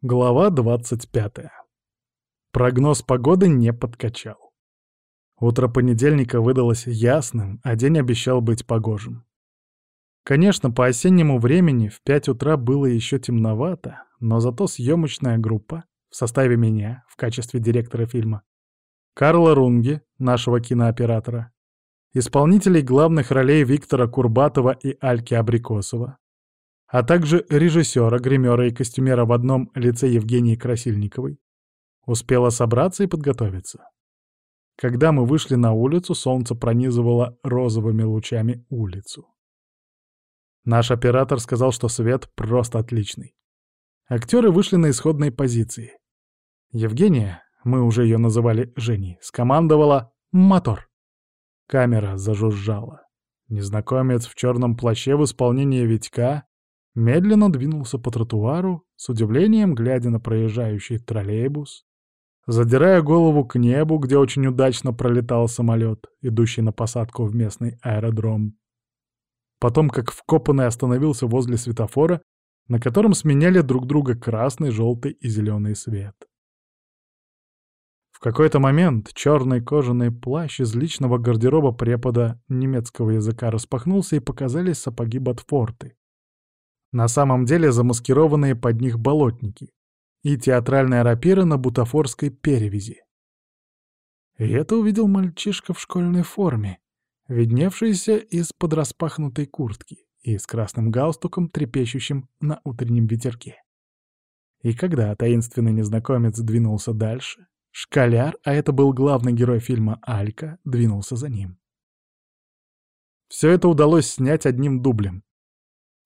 Глава 25. Прогноз погоды не подкачал. Утро понедельника выдалось ясным, а день обещал быть погожим. Конечно, по осеннему времени в 5 утра было еще темновато, но зато съемочная группа в составе меня в качестве директора фильма, Карла Рунги, нашего кинооператора, исполнителей главных ролей Виктора Курбатова и Альки Абрикосова, а также режиссера, гримера и костюмера в одном лице Евгении Красильниковой, успела собраться и подготовиться. Когда мы вышли на улицу, солнце пронизывало розовыми лучами улицу. Наш оператор сказал, что свет просто отличный. Актеры вышли на исходной позиции. Евгения, мы уже ее называли Женей, скомандовала «Мотор». Камера зажужжала. Незнакомец в черном плаще в исполнении Витька медленно двинулся по тротуару, с удивлением глядя на проезжающий троллейбус, задирая голову к небу, где очень удачно пролетал самолет, идущий на посадку в местный аэродром. Потом, как вкопанный, остановился возле светофора, на котором сменяли друг друга красный, желтый и зеленый свет. В какой-то момент черный кожаный плащ из личного гардероба препода немецкого языка распахнулся и показались сапоги Ботфорты. На самом деле замаскированные под них болотники и театральная рапира на бутафорской перевязи. И это увидел мальчишка в школьной форме, видневшийся из-под распахнутой куртки и с красным галстуком, трепещущим на утреннем ветерке. И когда таинственный незнакомец двинулся дальше, школяр, а это был главный герой фильма «Алька», двинулся за ним. Все это удалось снять одним дублем,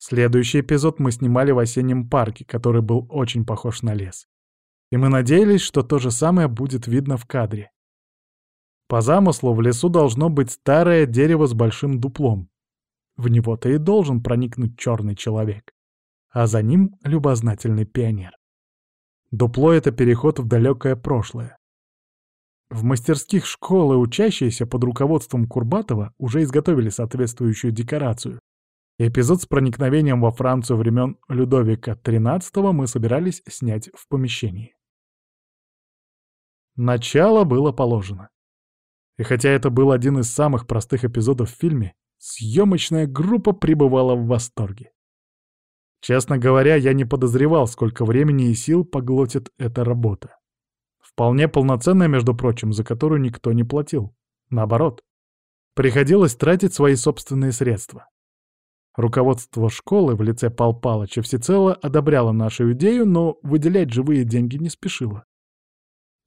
Следующий эпизод мы снимали в осеннем парке, который был очень похож на лес. И мы надеялись, что то же самое будет видно в кадре. По замыслу в лесу должно быть старое дерево с большим дуплом. В него-то и должен проникнуть черный человек. А за ним любознательный пионер. Дупло — это переход в далекое прошлое. В мастерских школы учащиеся под руководством Курбатова уже изготовили соответствующую декорацию, Эпизод с проникновением во Францию времен Людовика XIII мы собирались снять в помещении. Начало было положено. И хотя это был один из самых простых эпизодов в фильме, съемочная группа пребывала в восторге. Честно говоря, я не подозревал, сколько времени и сил поглотит эта работа. Вполне полноценная, между прочим, за которую никто не платил. Наоборот, приходилось тратить свои собственные средства. Руководство школы в лице Пал Палыча всецело одобряло нашу идею, но выделять живые деньги не спешило.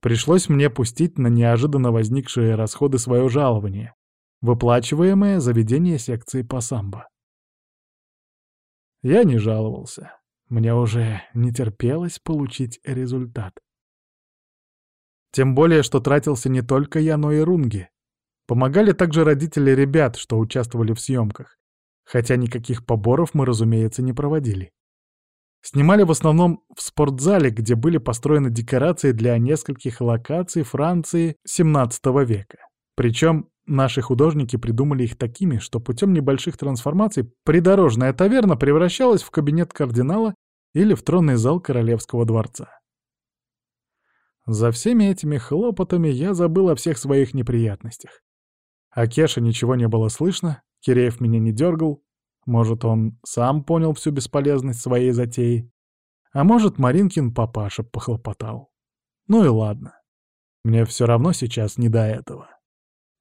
Пришлось мне пустить на неожиданно возникшие расходы свое жалование, выплачиваемое за ведение секции по самбо. Я не жаловался. Мне уже не терпелось получить результат. Тем более, что тратился не только я, но и Рунги. Помогали также родители ребят, что участвовали в съемках хотя никаких поборов мы, разумеется, не проводили. Снимали в основном в спортзале, где были построены декорации для нескольких локаций Франции XVII века. Причем наши художники придумали их такими, что путем небольших трансформаций придорожная таверна превращалась в кабинет кардинала или в тронный зал королевского дворца. За всеми этими хлопотами я забыл о всех своих неприятностях. О Кеше ничего не было слышно, Киреев меня не дергал. Может, он сам понял всю бесполезность своей затеи. А может, Маринкин папаша похлопотал. Ну и ладно. Мне все равно сейчас не до этого.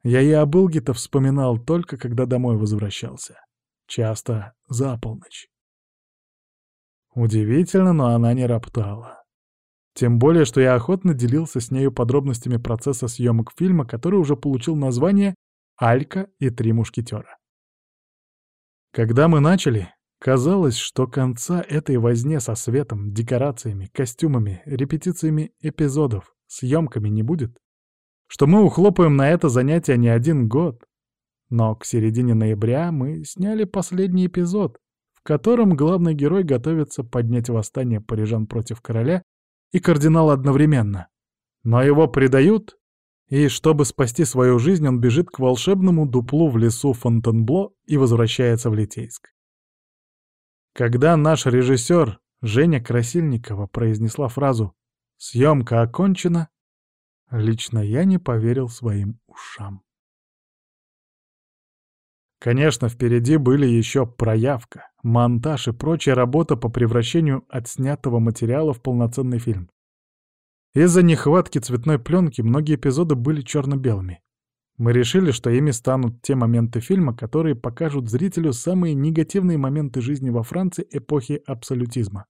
Я и об Илге-то вспоминал только, когда домой возвращался. Часто за полночь. Удивительно, но она не роптала. Тем более, что я охотно делился с нею подробностями процесса съемок фильма, который уже получил название «Алька и три мушкетера». Когда мы начали, казалось, что конца этой возне со светом, декорациями, костюмами, репетициями эпизодов, съемками не будет. Что мы ухлопаем на это занятие не один год. Но к середине ноября мы сняли последний эпизод, в котором главный герой готовится поднять восстание парижан против короля и кардинала одновременно. Но его предают, и чтобы спасти свою жизнь, он бежит к волшебному дуплу в лесу Фонтенбло и возвращается в Литейск. Когда наш режиссер Женя Красильникова произнесла фразу «Съемка окончена», лично я не поверил своим ушам. Конечно, впереди были еще проявка, монтаж и прочая работа по превращению отснятого материала в полноценный фильм. Из-за нехватки цветной пленки многие эпизоды были черно-белыми. Мы решили, что ими станут те моменты фильма, которые покажут зрителю самые негативные моменты жизни во Франции эпохи абсолютизма.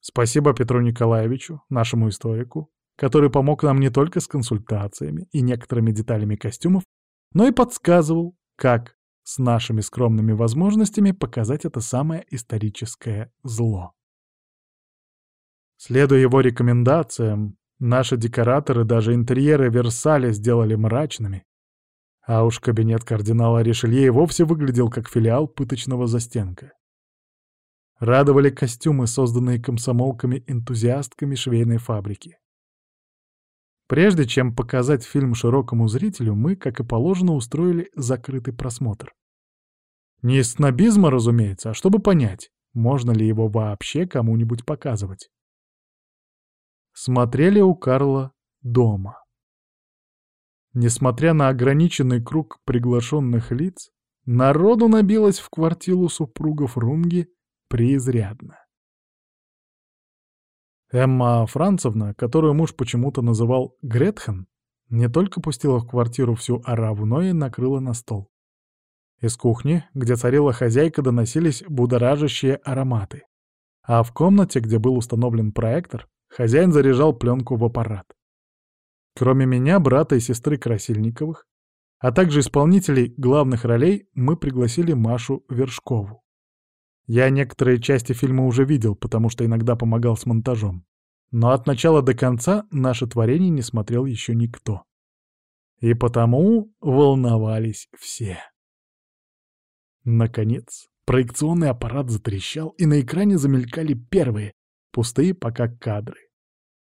Спасибо Петру Николаевичу, нашему историку, который помог нам не только с консультациями и некоторыми деталями костюмов, но и подсказывал, как с нашими скромными возможностями показать это самое историческое зло. Следуя его рекомендациям, наши декораторы даже интерьеры Версаля сделали мрачными, а уж кабинет кардинала Ришелье и вовсе выглядел как филиал пыточного застенка. Радовали костюмы, созданные комсомолками-энтузиастками швейной фабрики. Прежде чем показать фильм широкому зрителю, мы, как и положено, устроили закрытый просмотр. Не из снобизма, разумеется, а чтобы понять, можно ли его вообще кому-нибудь показывать смотрели у Карла дома. Несмотря на ограниченный круг приглашенных лиц, народу набилось в квартиру супругов Рунги преизрядно. Эмма Францевна, которую муж почему-то называл Гретхен, не только пустила в квартиру всю ораву, но и накрыла на стол. Из кухни, где царила хозяйка, доносились будоражащие ароматы. А в комнате, где был установлен проектор, Хозяин заряжал пленку в аппарат. Кроме меня, брата и сестры Красильниковых, а также исполнителей главных ролей, мы пригласили Машу Вершкову. Я некоторые части фильма уже видел, потому что иногда помогал с монтажом. Но от начала до конца наше творение не смотрел еще никто. И потому волновались все. Наконец, проекционный аппарат затрещал, и на экране замелькали первые, Пустые пока кадры.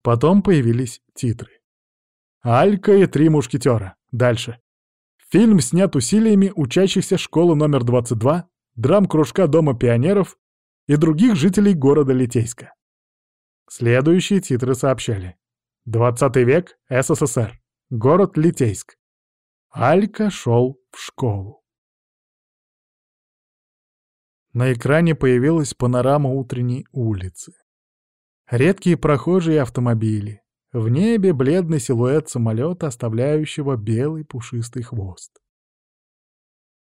Потом появились титры. «Алька и три мушкетера». Дальше. Фильм снят усилиями учащихся школы номер 22, драм-кружка Дома пионеров и других жителей города Литейска. Следующие титры сообщали. 20 век, СССР. Город Литейск. Алька шел в школу. На экране появилась панорама утренней улицы. Редкие прохожие автомобили. В небе бледный силуэт самолета, оставляющего белый пушистый хвост.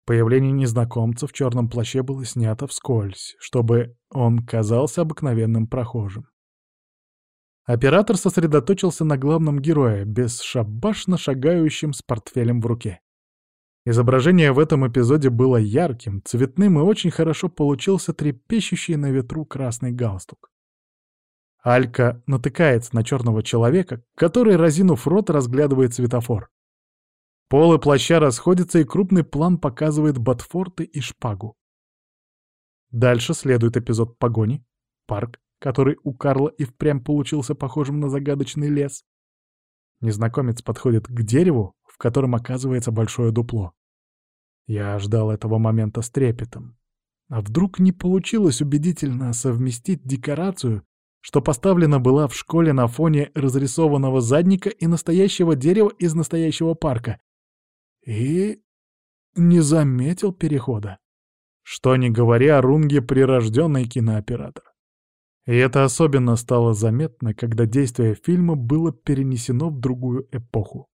Появление незнакомца в черном плаще было снято вскользь, чтобы он казался обыкновенным прохожим. Оператор сосредоточился на главном герое, бесшабашно шагающем с портфелем в руке. Изображение в этом эпизоде было ярким, цветным и очень хорошо получился трепещущий на ветру красный галстук. Алька натыкается на черного человека, который, разинув рот, разглядывает светофор. Полы плаща расходятся, и крупный план показывает ботфорты и шпагу. Дальше следует эпизод погони, парк, который у Карла и впрямь получился похожим на загадочный лес. Незнакомец подходит к дереву, в котором оказывается большое дупло. Я ждал этого момента с трепетом. А вдруг не получилось убедительно совместить декорацию что поставлена была в школе на фоне разрисованного задника и настоящего дерева из настоящего парка. И не заметил перехода. Что ни говоря, Рунге прирожденный кинооператор. И это особенно стало заметно, когда действие фильма было перенесено в другую эпоху.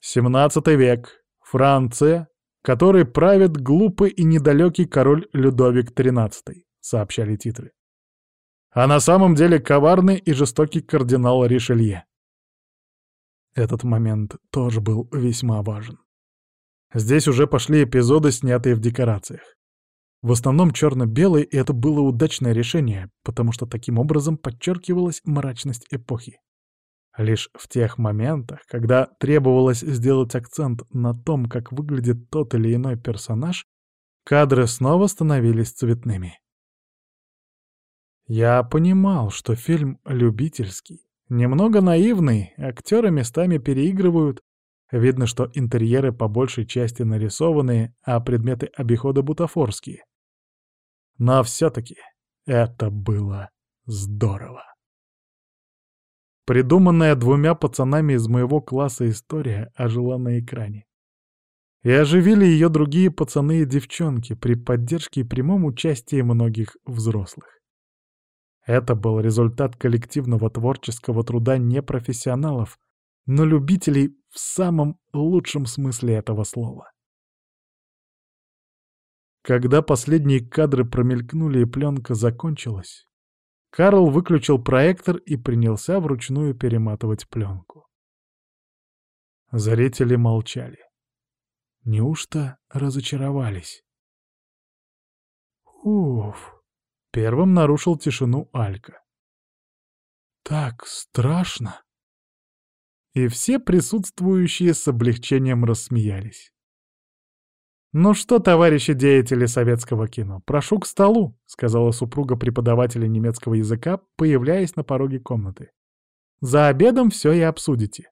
17 век. Франция, которой правит глупый и недалекий король Людовик XIII сообщали титры. А на самом деле коварный и жестокий кардинал Ришелье. Этот момент тоже был весьма важен. Здесь уже пошли эпизоды, снятые в декорациях. В основном черно-белый, и это было удачное решение, потому что таким образом подчеркивалась мрачность эпохи. Лишь в тех моментах, когда требовалось сделать акцент на том, как выглядит тот или иной персонаж, кадры снова становились цветными. Я понимал, что фильм любительский, немного наивный, актеры местами переигрывают. Видно, что интерьеры по большей части нарисованные, а предметы обихода бутафорские. Но все-таки это было здорово. Придуманная двумя пацанами из моего класса история ожила на экране. И оживили ее другие пацаны и девчонки при поддержке и прямом участии многих взрослых. Это был результат коллективного творческого труда непрофессионалов, но любителей в самом лучшем смысле этого слова. Когда последние кадры промелькнули и пленка закончилась, Карл выключил проектор и принялся вручную перематывать пленку. Зрители молчали. Неужто разочаровались? Уф! Первым нарушил тишину Алька. Так страшно! И все присутствующие с облегчением рассмеялись. «Ну что, товарищи деятели советского кино, прошу к столу», — сказала супруга преподавателя немецкого языка, появляясь на пороге комнаты. «За обедом все и обсудите».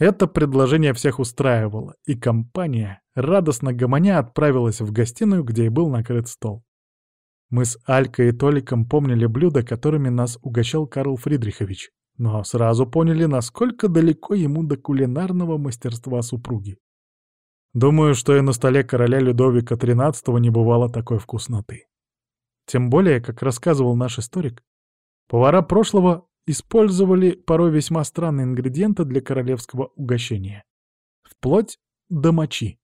Это предложение всех устраивало, и компания, радостно гомоня, отправилась в гостиную, где и был накрыт стол. Мы с Алькой и Толиком помнили блюда, которыми нас угощал Карл Фридрихович, но сразу поняли, насколько далеко ему до кулинарного мастерства супруги. Думаю, что и на столе короля Людовика XIII не бывало такой вкусноты. Тем более, как рассказывал наш историк, повара прошлого использовали порой весьма странные ингредиенты для королевского угощения. Вплоть до мочи.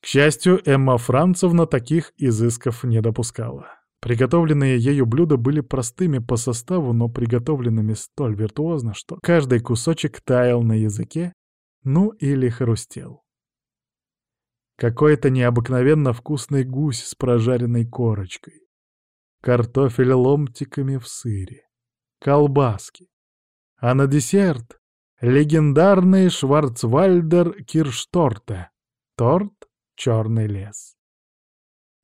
К счастью, Эмма Францевна таких изысков не допускала. Приготовленные ею блюда были простыми по составу, но приготовленными столь виртуозно, что каждый кусочек таял на языке ну или хрустел. Какой-то необыкновенно вкусный гусь с прожаренной корочкой, картофель ломтиками в сыре, колбаски. А на десерт — легендарный Шварцвальдер Киршторте, торт «Черный лес».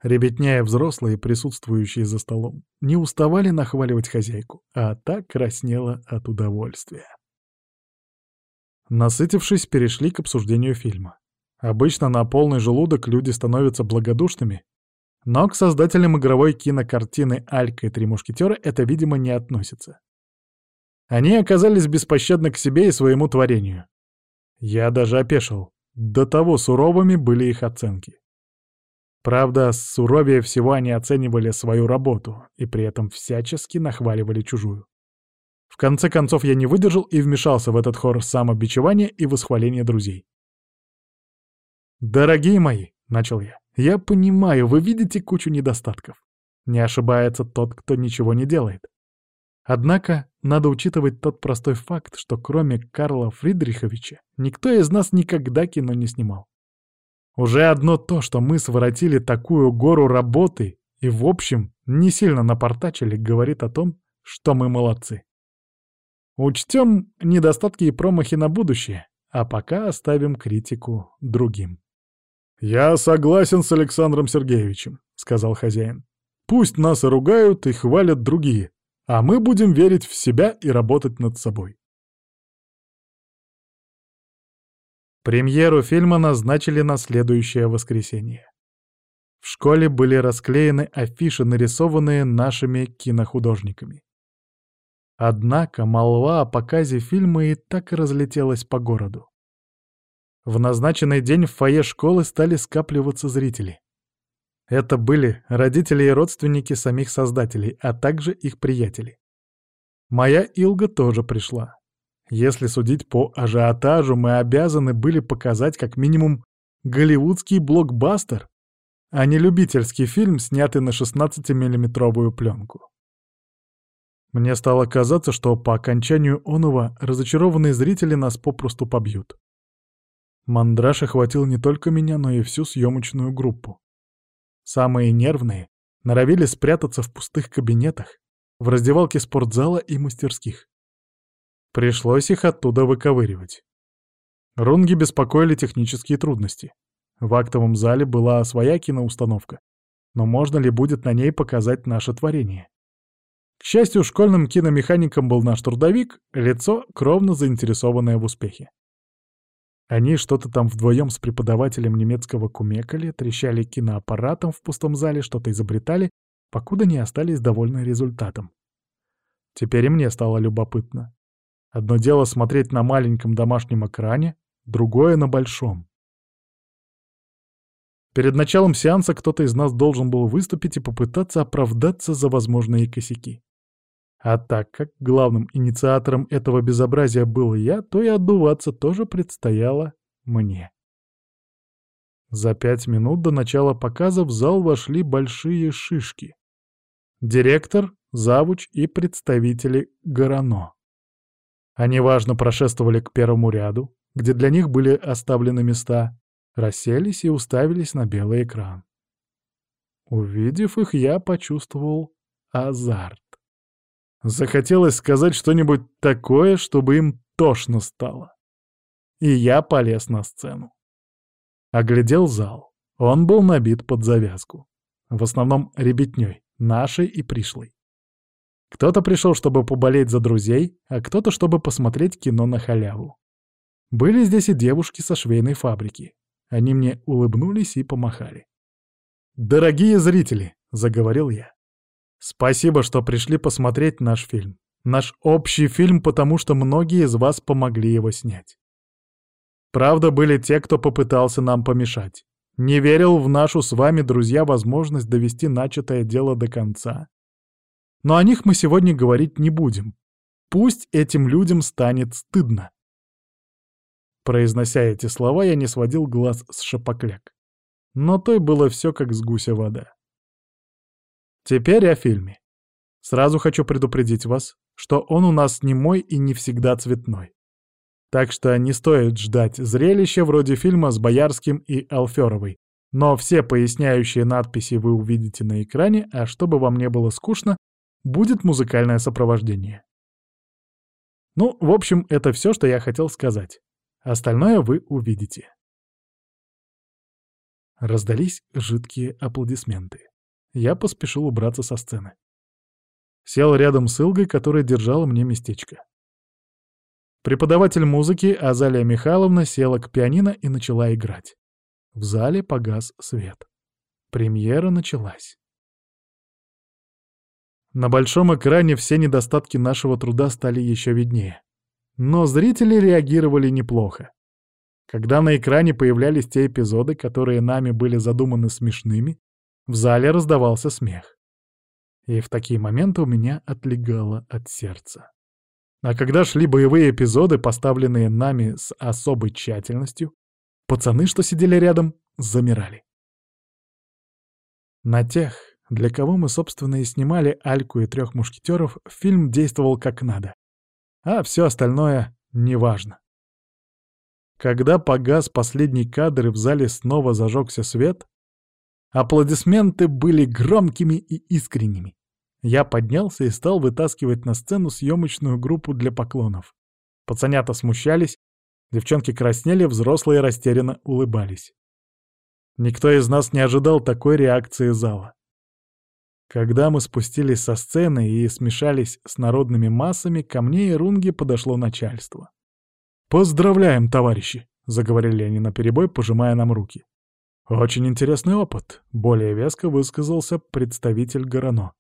Ребятня и взрослые, присутствующие за столом, не уставали нахваливать хозяйку, а так краснела от удовольствия. Насытившись, перешли к обсуждению фильма. Обычно на полный желудок люди становятся благодушными, но к создателям игровой кинокартины «Алька и три мушкетера» это, видимо, не относится. Они оказались беспощадны к себе и своему творению. Я даже опешил. До того суровыми были их оценки. Правда, суровее всего они оценивали свою работу и при этом всячески нахваливали чужую. В конце концов я не выдержал и вмешался в этот хор самобичевания и восхваления друзей. «Дорогие мои», — начал я, — «я понимаю, вы видите кучу недостатков. Не ошибается тот, кто ничего не делает. Однако надо учитывать тот простой факт, что кроме Карла Фридриховича никто из нас никогда кино не снимал. Уже одно то, что мы своротили такую гору работы и, в общем, не сильно напортачили, говорит о том, что мы молодцы. Учтем недостатки и промахи на будущее, а пока оставим критику другим. «Я согласен с Александром Сергеевичем», — сказал хозяин. «Пусть нас и ругают, и хвалят другие, а мы будем верить в себя и работать над собой». Премьеру фильма назначили на следующее воскресенье. В школе были расклеены афиши, нарисованные нашими кинохудожниками. Однако молва о показе фильма и так и разлетелась по городу. В назначенный день в фойе школы стали скапливаться зрители. Это были родители и родственники самих создателей, а также их приятели. Моя Илга тоже пришла. Если судить по ажиотажу, мы обязаны были показать как минимум голливудский блокбастер, а не любительский фильм, снятый на 16-миллиметровую пленку. Мне стало казаться, что по окончанию онова разочарованные зрители нас попросту побьют. Мандраж охватил не только меня, но и всю съемочную группу. Самые нервные норовили спрятаться в пустых кабинетах, в раздевалке спортзала и мастерских. Пришлось их оттуда выковыривать. Рунги беспокоили технические трудности. В актовом зале была своя киноустановка, но можно ли будет на ней показать наше творение? К счастью, школьным киномехаником был наш трудовик, лицо, кровно заинтересованное в успехе. Они что-то там вдвоем с преподавателем немецкого кумекали, трещали киноаппаратом в пустом зале, что-то изобретали, покуда не остались довольны результатом. Теперь и мне стало любопытно. Одно дело смотреть на маленьком домашнем экране, другое — на большом. Перед началом сеанса кто-то из нас должен был выступить и попытаться оправдаться за возможные косяки. А так как главным инициатором этого безобразия был я, то и отдуваться тоже предстояло мне. За пять минут до начала показа в зал вошли большие шишки. Директор, завуч и представители Горано. Они важно прошествовали к первому ряду, где для них были оставлены места, расселись и уставились на белый экран. Увидев их, я почувствовал азарт. Захотелось сказать что-нибудь такое, чтобы им тошно стало. И я полез на сцену. Оглядел зал. Он был набит под завязку. В основном ребятней, нашей и пришлой. Кто-то пришел, чтобы поболеть за друзей, а кто-то, чтобы посмотреть кино на халяву. Были здесь и девушки со швейной фабрики. Они мне улыбнулись и помахали. «Дорогие зрители!» — заговорил я. «Спасибо, что пришли посмотреть наш фильм. Наш общий фильм, потому что многие из вас помогли его снять. Правда, были те, кто попытался нам помешать. Не верил в нашу с вами, друзья, возможность довести начатое дело до конца. Но о них мы сегодня говорить не будем. Пусть этим людям станет стыдно. Произнося эти слова, я не сводил глаз с шапокляк. Но той было все как с гуся вода. Теперь о фильме. Сразу хочу предупредить вас, что он у нас не мой и не всегда цветной. Так что не стоит ждать зрелища вроде фильма с Боярским и Алферовой. Но все поясняющие надписи вы увидите на экране, а чтобы вам не было скучно, будет музыкальное сопровождение. Ну, в общем, это все, что я хотел сказать. Остальное вы увидите. Раздались жидкие аплодисменты. Я поспешил убраться со сцены. Сел рядом с Илгой, которая держала мне местечко. Преподаватель музыки Азалия Михайловна села к пианино и начала играть. В зале погас свет. Премьера началась. На большом экране все недостатки нашего труда стали еще виднее. Но зрители реагировали неплохо. Когда на экране появлялись те эпизоды, которые нами были задуманы смешными, в зале раздавался смех. И в такие моменты у меня отлегало от сердца. А когда шли боевые эпизоды, поставленные нами с особой тщательностью, пацаны, что сидели рядом, замирали. На тех, для кого мы, собственно, и снимали «Альку» и «Трех мушкетеров», фильм действовал как надо а все остальное неважно. Когда погас последний кадр и в зале снова зажегся свет, аплодисменты были громкими и искренними. Я поднялся и стал вытаскивать на сцену съемочную группу для поклонов. Пацанята смущались, девчонки краснели, взрослые растерянно улыбались. Никто из нас не ожидал такой реакции зала. Когда мы спустились со сцены и смешались с народными массами, ко мне и Рунге подошло начальство. «Поздравляем, товарищи!» — заговорили они наперебой, пожимая нам руки. «Очень интересный опыт», — более веско высказался представитель Горано.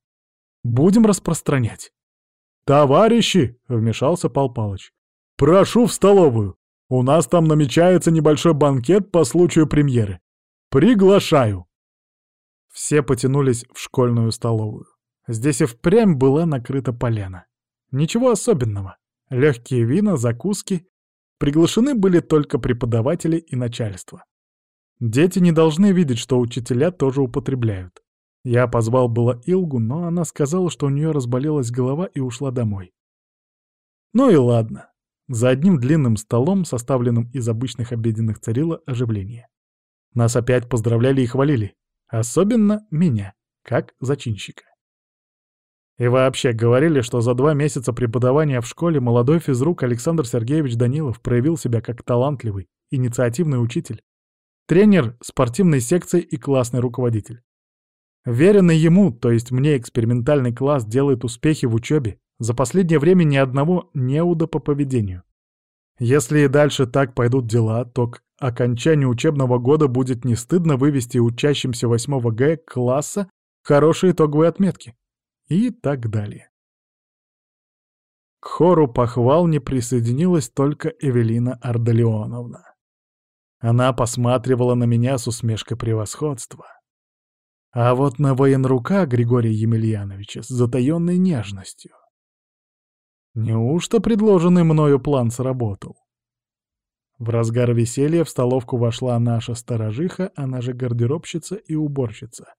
«Будем распространять». «Товарищи!» — вмешался Пал Палыч. «Прошу в столовую. У нас там намечается небольшой банкет по случаю премьеры. Приглашаю!» Все потянулись в школьную столовую. Здесь и впрямь была накрыта поляна. Ничего особенного. Легкие вина, закуски. Приглашены были только преподаватели и начальство. Дети не должны видеть, что учителя тоже употребляют. Я позвал было Илгу, но она сказала, что у нее разболелась голова и ушла домой. Ну и ладно. За одним длинным столом, составленным из обычных обеденных, царило оживление. Нас опять поздравляли и хвалили. Особенно меня, как зачинщика. И вообще говорили, что за два месяца преподавания в школе молодой физрук Александр Сергеевич Данилов проявил себя как талантливый, инициативный учитель, тренер спортивной секции и классный руководитель. Веренный ему, то есть мне, экспериментальный класс делает успехи в учебе, за последнее время ни одного неуда по поведению. Если и дальше так пойдут дела, то к окончанию учебного года будет не стыдно вывести учащимся 8 Г класса хорошие итоговые отметки. И так далее. К хору похвал не присоединилась только Эвелина Ардалионовна. Она посматривала на меня с усмешкой превосходства. А вот на военрука Григория Емельяновича с затаённой нежностью. Неужто предложенный мною план сработал? В разгар веселья в столовку вошла наша сторожиха, она же гардеробщица и уборщица.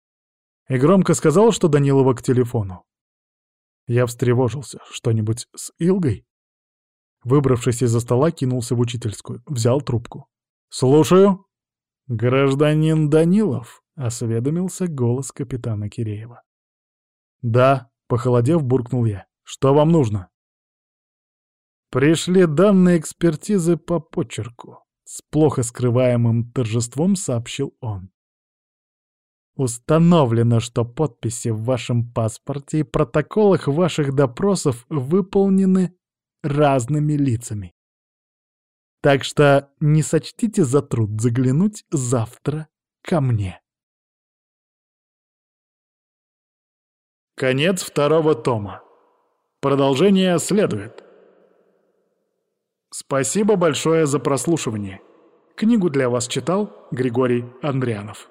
И громко сказала, что Данилова к телефону. Я встревожился. Что-нибудь с Илгой? Выбравшись из-за стола, кинулся в учительскую. Взял трубку. «Слушаю». «Гражданин Данилов?» — осведомился голос капитана Киреева. «Да», — похолодев, буркнул я. «Что вам нужно?» Пришли данные экспертизы по почерку. С плохо скрываемым торжеством сообщил он. Установлено, что подписи в вашем паспорте и протоколах ваших допросов выполнены разными лицами. Так что не сочтите за труд заглянуть завтра ко мне. Конец второго тома. Продолжение следует. Спасибо большое за прослушивание. Книгу для вас читал Григорий Андрианов.